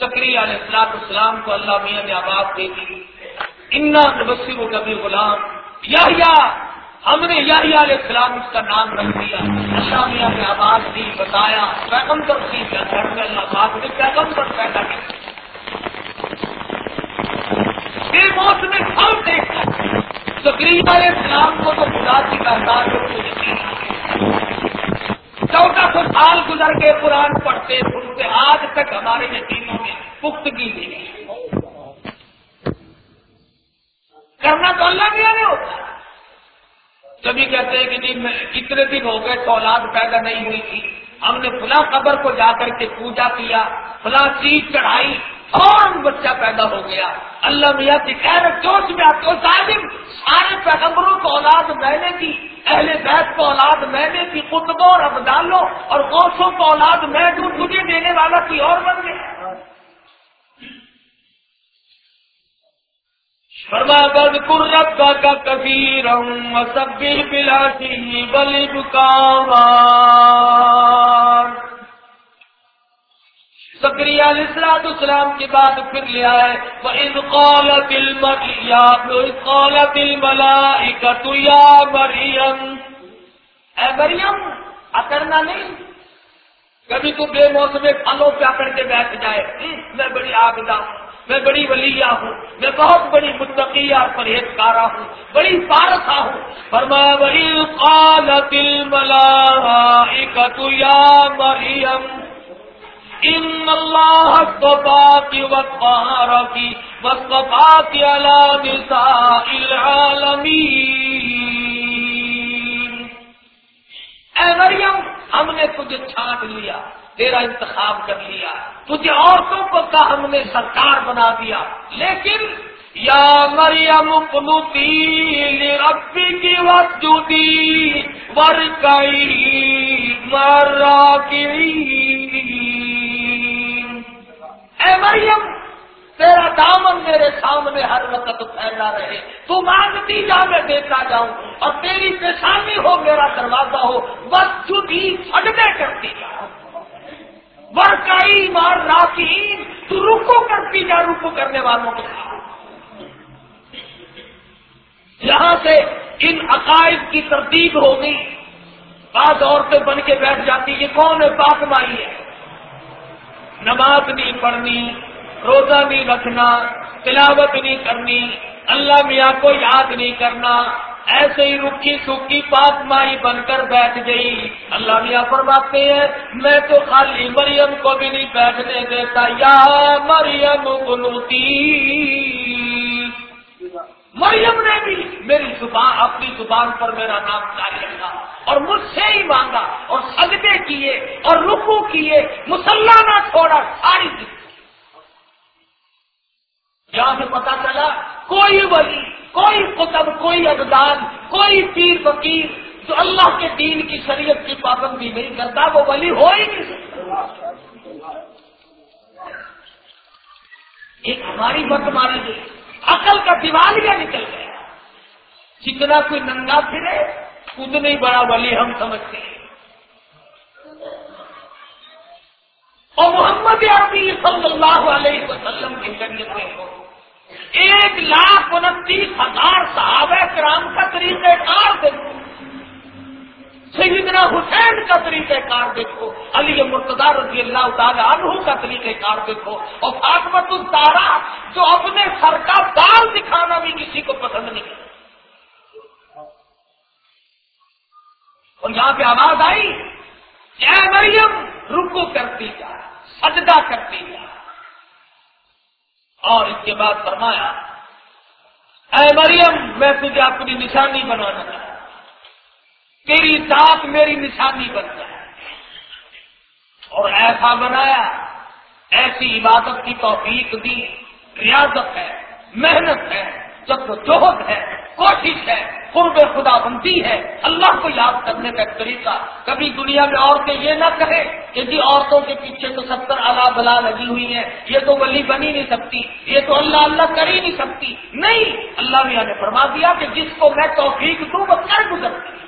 سکری علیہ السلاط اسلام کو اللہ میاں نے آباد دے دی۔ انا نبصر کبھی غلام یا ہم نے یا علیہ السلام اس کا نام رکھ دیا۔ اللہ میاں نے آباد دی، بتایا، پیغمبر کی گھر میں اللہ پاک نے پیغمبر پیدا کیا۔ موسم میں پھل دیکھ کر سکری کو تو خدا کی پہچان کو یقین چودہ سو سال گزر کے قرآن پڑھتے سنتے، آج تک ہمارے یقینوں میں پختگی نہیں کرنا تو اللہ بھی نہیں ہوتا سبھی کہتے ہیں کہ جی اتنے دن ہو گئے تو اولاد پیدا نہیں ہوئی تھی۔ ہم نے فلاں قبر کو جا کر کے پوجا کیا، فلاں چیز چڑھائی۔ اور بچہ پیدا ہو گیا؟ اللہ میاں کی خیر جوش میں آپ کو ظالم؟ سارے پیغمبروں کو اولاد میں نے دی، اہل بیت کو اولاد میں نے دی کتبوں اور ابدالوں اور گوشوں کو اولاد میں دوں، تجھے دینے والا کی اور بن گیا۔ فرما بد رب کا کبھی رم سب بلاسی بلی بکام سکری علیہ السلام اسلام کے بعد پھر لے آئے وہ ان قول دل مریا قول دل ملا یا مریم اے مریم، اکڑنا نہیں۔ کبھی تو بے موسم پھلوں پہ اکڑ کے بیٹھ جائے۔ میں بڑی آگدہ ہوں، میں بڑی ولیہ ہوں، میں بہت بڑی متقیہ اور پرہیزکارا ہوں، بڑی پارسا ہوں۔ فرمایا بڑی قال دل ملا یا مریم ان اللہ صفا کی وقار کی وصفا کی على نساء العالمین اے مریم، ہم نے تجھے چھانٹ لیا، تیرا انتخاب کر لیا، تجھے عورتوں کو کا ہم نے سرکار بنا دیا، لیکن یا مریم قلوتی ربی کی وجودی ورکئی مراکی اے مریم، تیرا دامن میرے سامنے ہر وقت پھیلا رہے۔ تو مانگتی جا، میں دیتا جاؤں۔ اور تیری پیشانی ہو، میرا دروازہ ہو۔ بس چوٹی سڑنے کرتی جا۔ ورکائی مار راکی تو رکو کرتی جا، رکو کرنے والوں کے ساتھ۔ جہاں سے ان عقائد کی ترتیب ہوگی۔ بعض عورتیں بن کے بیٹھ جاتی، یہ کون ہے؟ پاک مائی ہے۔ نماز نہیں پڑھنی، روزہ نہیں رکھنا، تلاوت نہیں کرنی، اللہ میاں کو یاد نہیں کرنا، ایسے ہی رکھی سکھی پاک مائی بن کر بیٹھ گئی۔ اللہ میاں فرماتے ہیں، میں تو خالی مریم کو بھی نہیں بیٹھنے دیتا۔ یا مریم بنوتی مریم نے بھی میری زبان، اپنی زبان پر میرا نام جاری رکھا اور مجھ سے ہی مانگا اور سجدے کیے اور رکو کیے مسلح نہ چھوڑا، ساری زندگی یہاں سے پتا چلا، کوئی ولی، کوئی قطب، کوئی ابدان کوئی پیر فقیر جو اللہ کے دین کی شریعت کی پابندی نہیں کرتا، وہ ولی ہو ہی نہیں سکتا۔ ایک ہماری بت ماری گئی عقل کا دیوالیہ نکل گیا۔ جتنا کوئی ننگا پھرے اتنا ہی بڑا ولی ہم سمجھتے ہیں۔ اور محمد عربی صلی اللہ علیہ وسلم کی شریعت میں ہو۔ ایک لاکھ انتیس ہزار صحابہ کرام کا طریقہ کار دیکھو۔ سیدنا حسین کا طریقہ کار دیکھو۔ علی مرتدہ رضی اللہ تعالی عنہ کا طریقہ کار دیکھو۔ اور فاطمت الطارا جو اپنے سر کا بال دکھانا بھی کسی کو پسند نہیں کرتا اور یہاں پہ آواز آئی اے مریم، رکو کرتی جا، سجدہ کرتی جا۔ اور اس کے بعد فرمایا، اے مریم، میں تجھے اپنی نشانی بنانا چاہتا تیری ذات میری نشانی بن جائے۔ اور ایسا بنایا، ایسی عبادت کی توفیق دی۔ ریاضت ہے، محنت ہے جب جوہد ہے۔ کوشش ہے، قرب خدا بنتی ہے۔ اللہ کو یاد کرنے کا طریقہ۔ کبھی دنیا میں عورتیں یہ نہ کہیں کہ جی عورتوں کے پیچھے تو ستر اللہ بلا لگی ہوئی ہے یہ تو ولی بنی نہیں سکتی، یہ تو اللہ اللہ کر ہی نہیں سکتی۔ نہیں، اللہ میاں نے فرما دیا کہ جس کو میں توفیق دوں، وہ کر گزرتی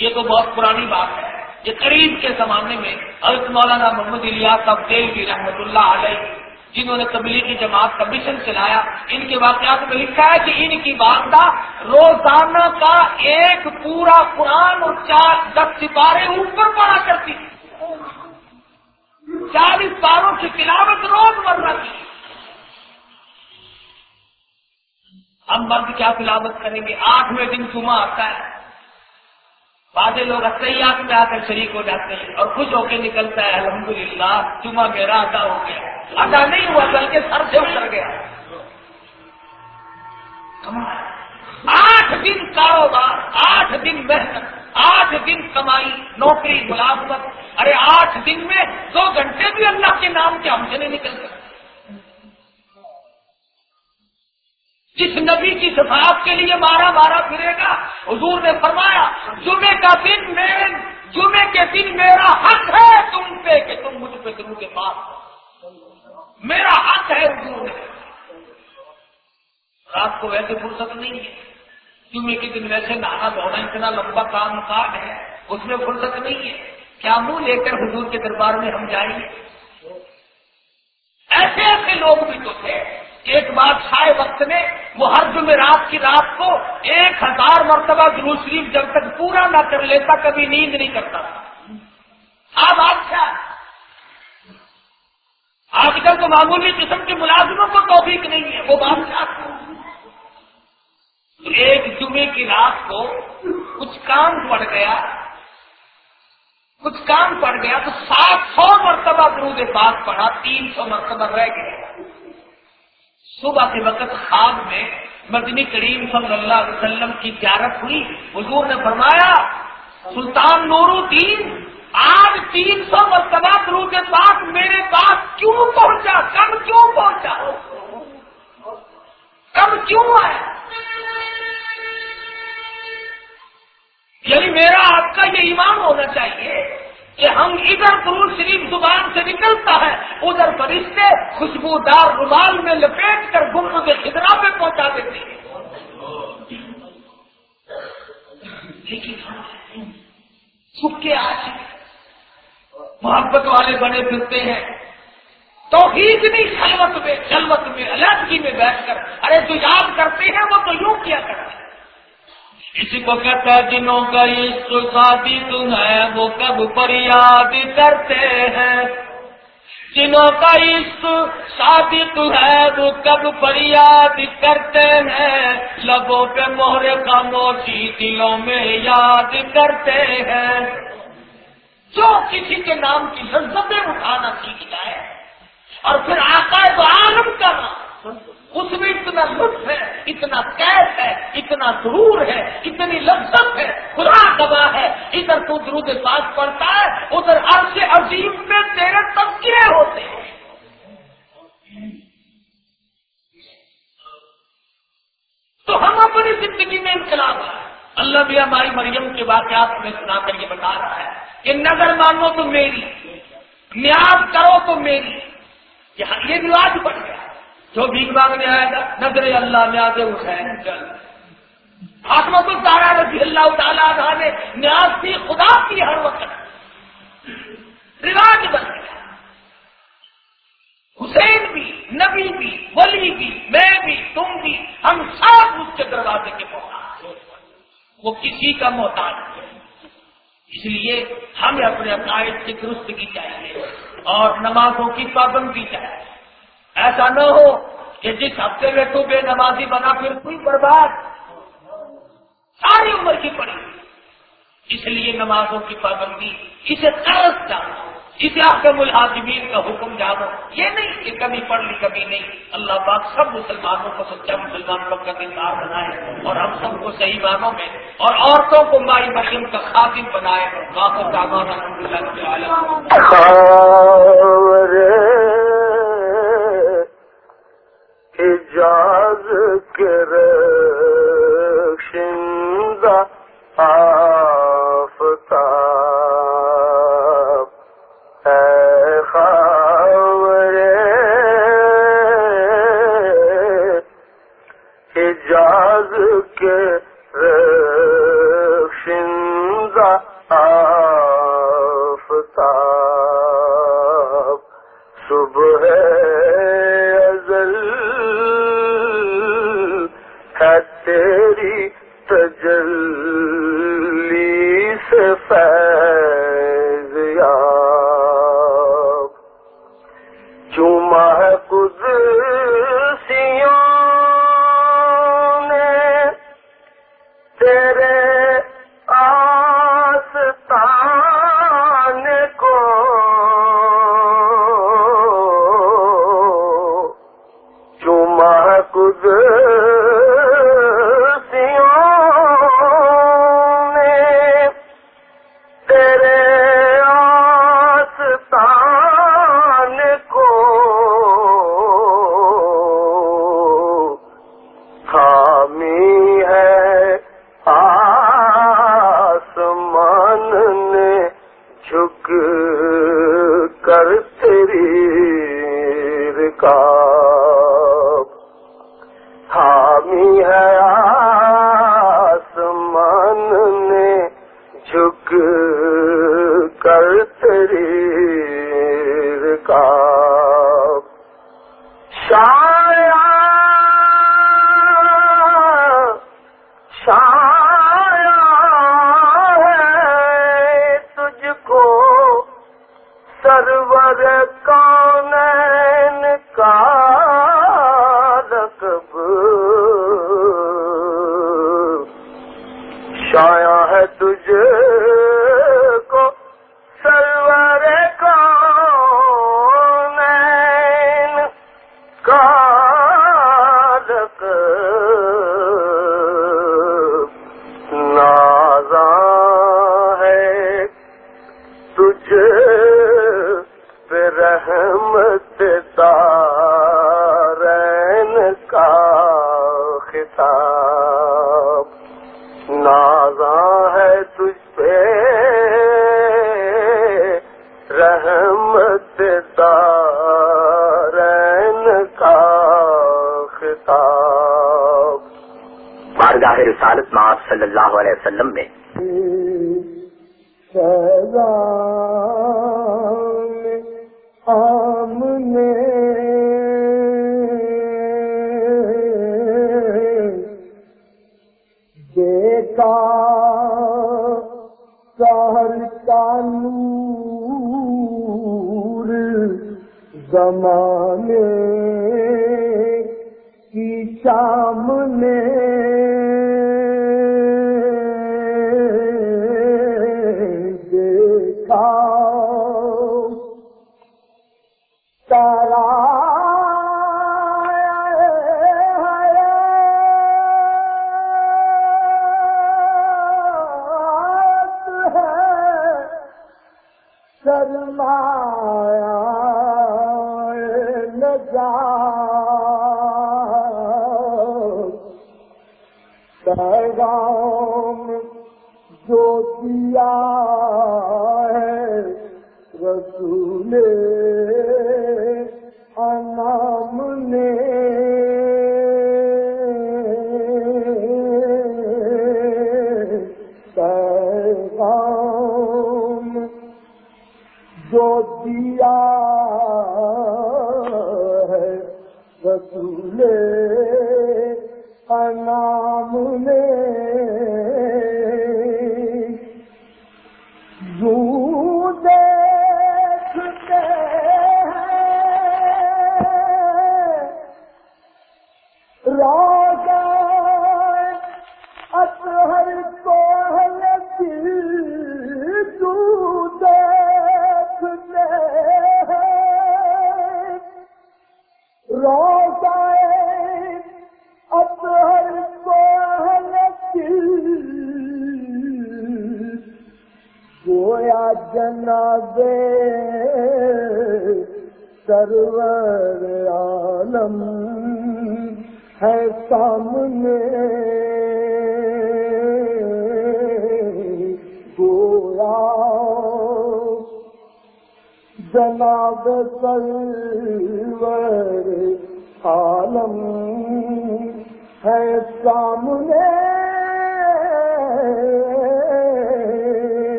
یہ تو بہت پرانی بات ہے۔ یہ قریب کے زمانے میں حضرت مولانا محمد الیاس صاحب بھی رحمت اللہ علیہ جنہوں نے تبلیغی جماعت کا مشن چلایا، ان کے واقعات میں لکھا ہے کہ ان کی والدہ روزانہ کا ایک پورا قرآن اور چار دس سپارے اوپر پڑا کرتی چالیس باروں کی تلاوت روز مرنا کی۔ ہم مرد کیا تلاوت کریں گے؟ آٹھویں دن جمعہ آتا ہے۔ بعض لوگ اکثریات میں آ کر شریک ہو جاتے ہیں اور خوش ہو کے نکلتا ہے، الحمدللہ، جمعہ میرا ادا ہو گیا۔ ادا نہیں ہوا، بلکہ سر سے اتر گیا۔ آٹھ دن کاروبار، آٹھ دن محنت، آٹھ دن کمائی، نوکری، ملازمت۔ ارے، آٹھ دن میں دو گھنٹے بھی اللہ کے نام کے ہم سے نہیں نکل سکتے۔ جس نبی کی صفات کے لیے مارا مارا پھرے گا، حضور نے فرمایا جمعے کا دن میرے جمعے کے دن میرا حق ہے تم پہ کہ تم مجھ پہ تم کے پاس میرا حق ہے حضور نے۔ رات کو ویسے فرصت نہیں ہے۔ جمعے کے دن ویسے نہانا دھونا اتنا لمبا کام کاج ہے، اس میں فرصت نہیں ہے۔ کیا منہ لے کر حضور کے دربار میں ہم جائیں گے؟ ایسے ایسے لوگ بھی تو تھے۔ ایک بادشاہ وقت نے وہ ہر کی رات کو ایک ہزار مرتبہ گرو شریف جب تک پورا نہ کر لیتا، کبھی نیند نہیں کرتا۔ تھا آپ بادشاہ آج کل تو معمولی قسم کے ملازموں کو توفیق نہیں ہے، وہ بادشاہ ایک جمعے کی رات کو کچھ کام پڑ گیا، کچھ کام پڑ گیا، تو سات سو مرتبہ درود پاک پڑھا، تین سو مرتبہ رہ گیا۔ صبح کے وقت خواب میں مدنی کریم صلی اللہ علیہ وسلم کی زیارت ہوئی، حضور نے فرمایا، سلطان نور الدین، آج تین سو مرتبہ درود پاک میرے پاس کیوں پہنچا؟ کم کیوں پہنچا؟ کم کیوں ہے یعنی میرا آپ کا یہ ایمان ہونا چاہیے۔ کہ ہم ادھر درود شریف زبان سے نکلتا ہے، ادھر فرشتے خوشبودار رومال میں لپیٹ کر گم کے خدرا پہ پہنچا دیتے ہیں۔ سکھ کے آج محبت والے بنے پھرتے ہیں۔ تو نہیں خلوت میں خلوت میں الگ میں بیٹھ کر۔ ارے جو یاد کرتے ہیں وہ تو یوں کیا کرتے ہیں؟ کسی کو کہتا ہے جنوں کا شادی تم ہے، وہ کب پر یاد کرتے ہیں؟ جنوں کا عشق شادی تو ہے، وہ کب پر یاد کرتے ہیں؟ لبوں پہ مہر خاموشی دلوں میں یاد کرتے ہیں۔ جو کسی کے نام کی لذتیں اٹھانا سیکھ جائے اور پھر آتا ہے تو عالم کا نام اس میں اتنا لطف ہے، اتنا قید ہے، اتنا ضرور ہے، اتنی لذت ہے۔ خدا گواہ ہے، ادھر تو درود پاس پڑتا ہے، ادھر عرص عظیم میں تیرے تبکرے ہوتے ہیں۔ تو ہم اپنی زندگی میں انقلاب ہے اللہ بھی ہماری مریم کے واقعات میں سنا کر یہ بتا رہا ہے کہ نظر مانو تو میری، نیاز کرو تو میری۔ یہ رواج بن گیا۔ جو بھی مانگنے آئے گا، نظر اللہ نیاز حسین چل حاصل تو سارا رضی اللہ تعالیٰ نے نیاز کی، خدا کی ہر وقت۔ رواج بن گیا۔ حسین بھی، نبی بھی، ولی بھی، میں بھی، تم بھی، ہم سب اس کے دروازے کے پہنچا وہ کسی کا محتاج ہے اس لیے ہمیں اپنے عقائد کی درستگی چاہیے اور نمازوں کی پابندی چاہیے۔ ایسا نہ ہو کہ جس ہفتے میں تو بے نمازی بنا، پھر کوئی برباد ساری عمر کی پڑی۔ اس لیے نمازوں کی پابندی، اسے طرز جانا اسے آپ کے ملازمین کا حکم جانو یہ نہیں کہ کبھی پڑھ لی، کبھی نہیں۔ اللہ پاک سب مسلمانوں کو سچا مسلمان کا دیندار بنائے اور ہم سب کو صحیح معنوں میں اور عورتوں کو مائی مریم کا خاطر بنائے۔ حجاز کرشنده آفتاب اے خاوره حجاز کرشنده کا خطاب۔ نازاں ہے تجھ پہ رحمت دارین کا خطاب۔ بارگاہ رسالت ماں صلی اللہ علیہ وسلم میں